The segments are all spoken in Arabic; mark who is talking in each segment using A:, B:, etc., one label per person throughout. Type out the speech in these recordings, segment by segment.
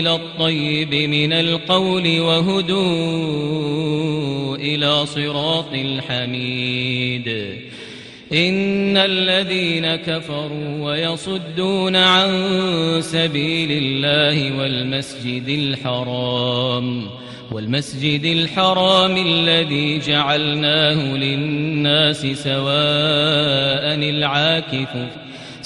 A: إلى الطيب من القول وهدوا إلى صراط الحميد. إن الذين كفروا ويصدون عن سبيل الله والمسجد الحرام والمسجد الحرام الذي جعلناه للناس سواء العاكف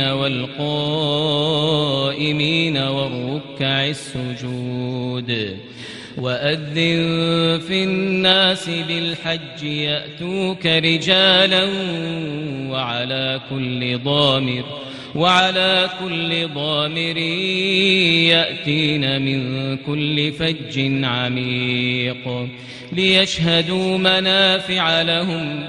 A: والقائمين والركع السجود وأذن في الناس بالحج يأتوك رجالا وعلى كل ضامر وعلى كل ضامر يأتين من كل فج عميق ليشهدوا منافع لهم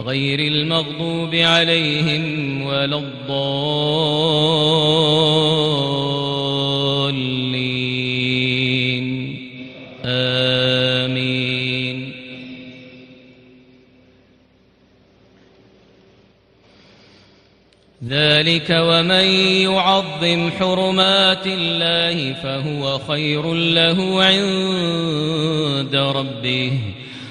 A: غير المغضوب عليهم ولا الضالين. آمين. ذلك ومن يعظم حرمات الله فهو خير له عند ربه.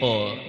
A: 哦。